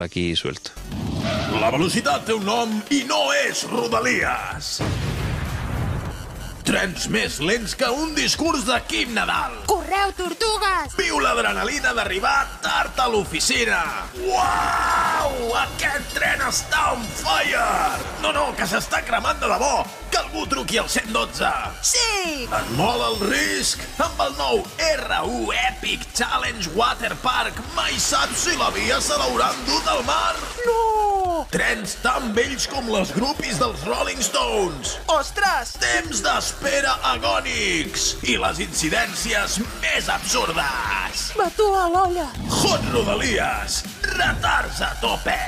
aquí suelto. La velocitat té un nom i no és Rodalies. Trens més lents que un discurs de Quim Nadal. Correu, tortugues! Viu l'adrenalina d'arribar tard a l'oficina. Uau! Aquest tren està on fire! No, no, que s'està cremant de debò! Que algú truqui al 112! Sí! Et mola el risc? Amb el nou R1 Epic Challenge Water Park mai saps si la via se l'hauran dut al mar? No! Trens tan vells com les grupis dels Rolling Stones. Ostres! Temps d'espera agònics i les incidències més absurdes. Matua a l'olla! Hot Rodalies, retards a tope.